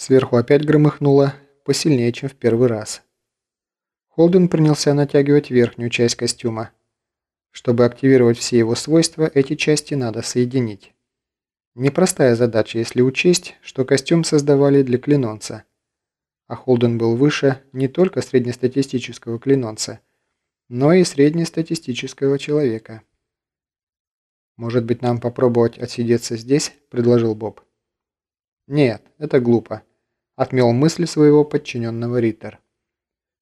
Сверху опять громыхнуло, посильнее, чем в первый раз. Холден принялся натягивать верхнюю часть костюма. Чтобы активировать все его свойства, эти части надо соединить. Непростая задача, если учесть, что костюм создавали для клинонца. А Холден был выше не только среднестатистического клинонца, но и среднестатистического человека. «Может быть, нам попробовать отсидеться здесь?» – предложил Боб. «Нет, это глупо», – отмел мысли своего подчиненного Риттер.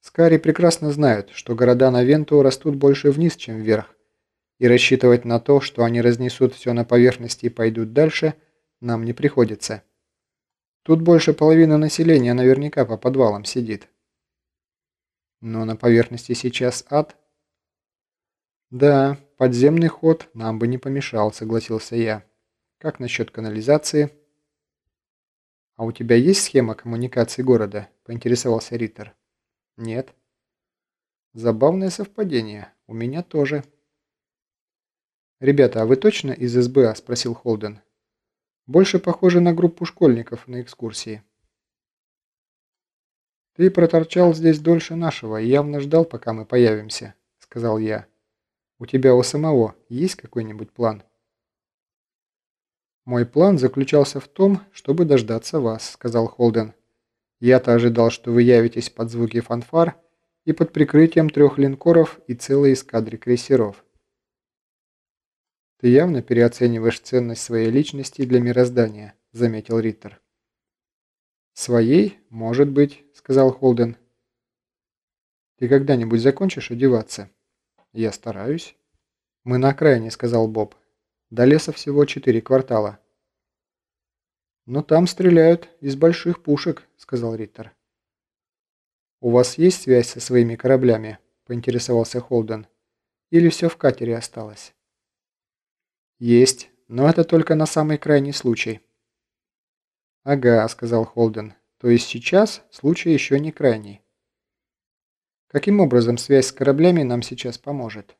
«Скари прекрасно знают, что города на Венту растут больше вниз, чем вверх, и рассчитывать на то, что они разнесут все на поверхности и пойдут дальше, нам не приходится. Тут больше половины населения наверняка по подвалам сидит». «Но на поверхности сейчас ад?» «Да, подземный ход нам бы не помешал», – согласился я. «Как насчет канализации?» «А у тебя есть схема коммуникации города?» – поинтересовался Риттер. «Нет». «Забавное совпадение. У меня тоже». «Ребята, а вы точно из СБА?» – спросил Холден. «Больше похоже на группу школьников на экскурсии». «Ты проторчал здесь дольше нашего и явно ждал, пока мы появимся», – сказал я. «У тебя у самого есть какой-нибудь план?» «Мой план заключался в том, чтобы дождаться вас», — сказал Холден. «Я-то ожидал, что вы явитесь под звуки фанфар и под прикрытием трех линкоров и целой эскадры крейсеров». «Ты явно переоцениваешь ценность своей личности для мироздания», — заметил Риттер. «Своей? Может быть», — сказал Холден. «Ты когда-нибудь закончишь одеваться?» «Я стараюсь». «Мы на окраине», — сказал Боб. До леса всего четыре квартала. «Но там стреляют из больших пушек», — сказал Риттер. «У вас есть связь со своими кораблями?» — поинтересовался Холден. «Или все в катере осталось?» «Есть, но это только на самый крайний случай». «Ага», — сказал Холден. «То есть сейчас случай еще не крайний». «Каким образом связь с кораблями нам сейчас поможет?»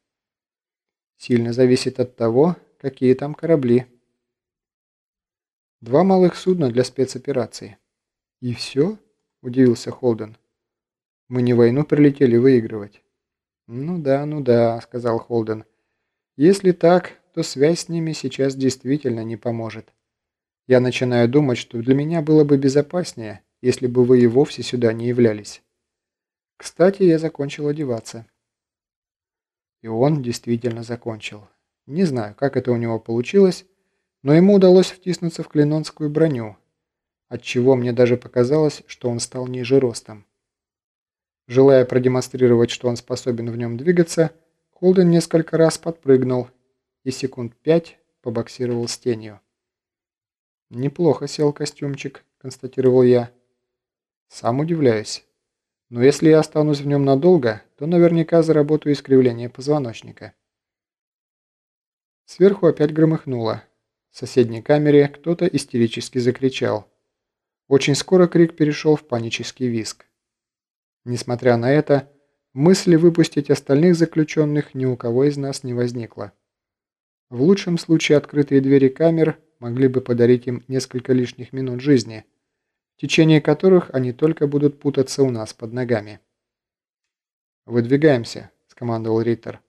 «Сильно зависит от того, Какие там корабли? Два малых судна для спецоперации. И все? Удивился Холден. Мы не войну прилетели выигрывать. Ну да, ну да, сказал Холден. Если так, то связь с ними сейчас действительно не поможет. Я начинаю думать, что для меня было бы безопаснее, если бы вы и вовсе сюда не являлись. Кстати, я закончил одеваться. И он действительно закончил. Не знаю, как это у него получилось, но ему удалось втиснуться в клинонскую броню, отчего мне даже показалось, что он стал ниже ростом. Желая продемонстрировать, что он способен в нем двигаться, Холден несколько раз подпрыгнул и секунд пять побоксировал с тенью. «Неплохо сел костюмчик», — констатировал я. «Сам удивляюсь. Но если я останусь в нем надолго, то наверняка заработаю искривление позвоночника». Сверху опять громыхнуло. В соседней камере кто-то истерически закричал. Очень скоро крик перешел в панический визг. Несмотря на это, мысли выпустить остальных заключенных ни у кого из нас не возникло. В лучшем случае открытые двери камер могли бы подарить им несколько лишних минут жизни, в течение которых они только будут путаться у нас под ногами. «Выдвигаемся», – скомандовал Риттер.